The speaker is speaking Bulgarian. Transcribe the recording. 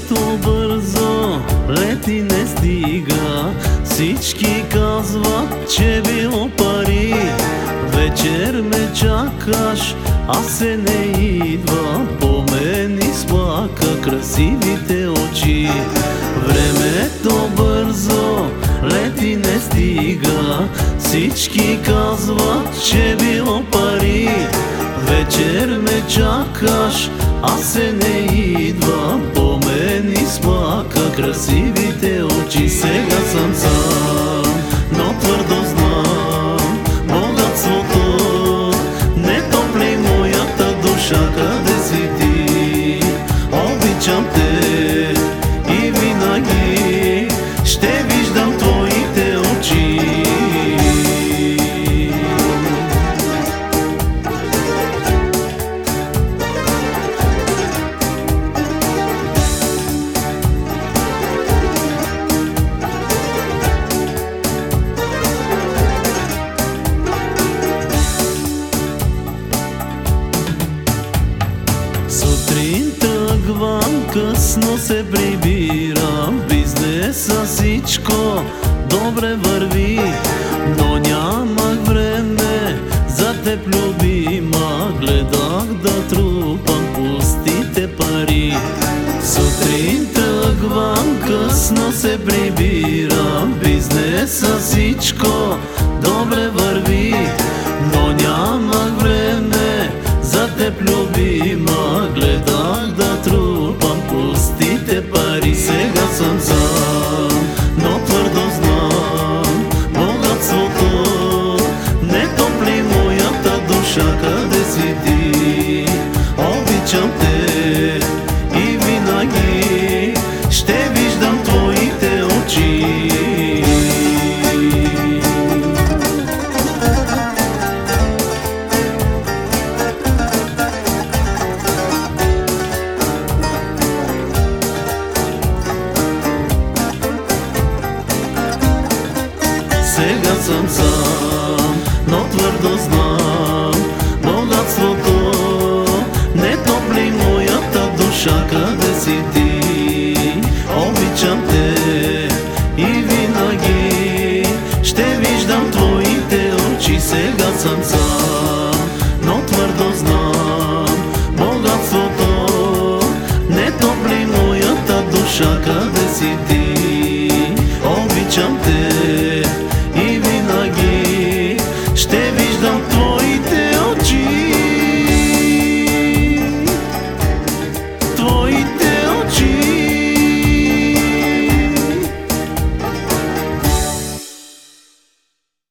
Времето бързо лети не стига. Всички казват, че било пари. Вечер ме чакаш, а се не идва. По мен изплака красивите очи. Времето бързо лети не стига. Всички казват, че било пари. Вечер ме чакаш, а се не идва изплака късно се прибирам. Бизнеса всичко добре върви Но нямах време за теб любима. Гледах да трупам пустите пари. Сутрин тръгвам, късно се прибирам. Бизнеса всичко добре пустите пари Сега съм сам, но твърдо знам Богатството не топли моята душа Къде си ти? Обичам те и винаги ще виждам твоите очи Сега съм сам, но твърдо знам Богатството не топли моята душа Къде си ти?